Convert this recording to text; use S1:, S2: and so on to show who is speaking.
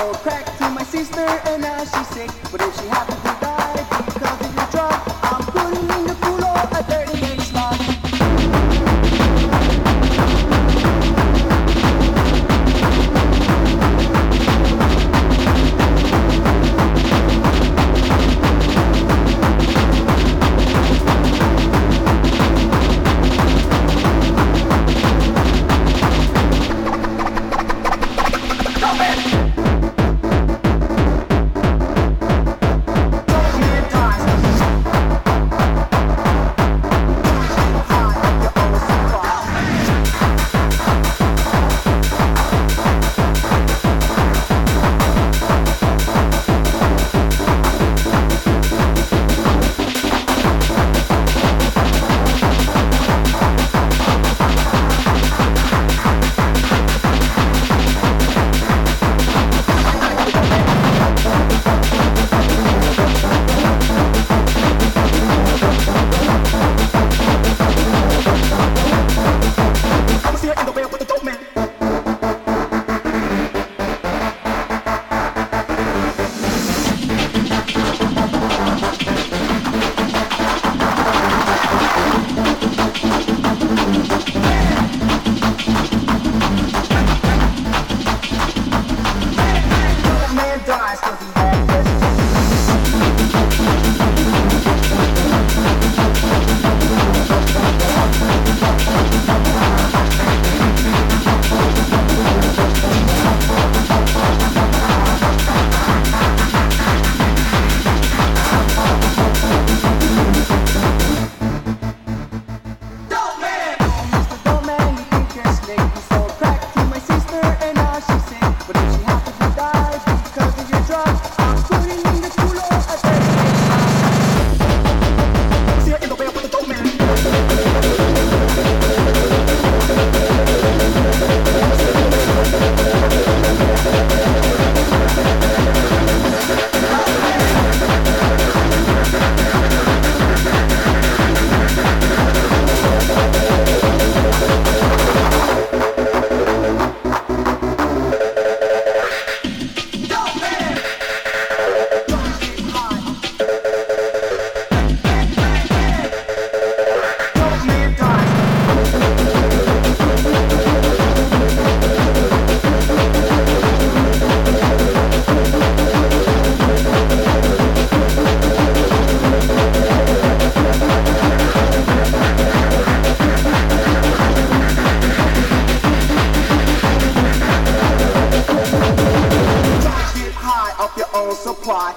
S1: So crack to my sister and now she's sick. But if she happy, thank you.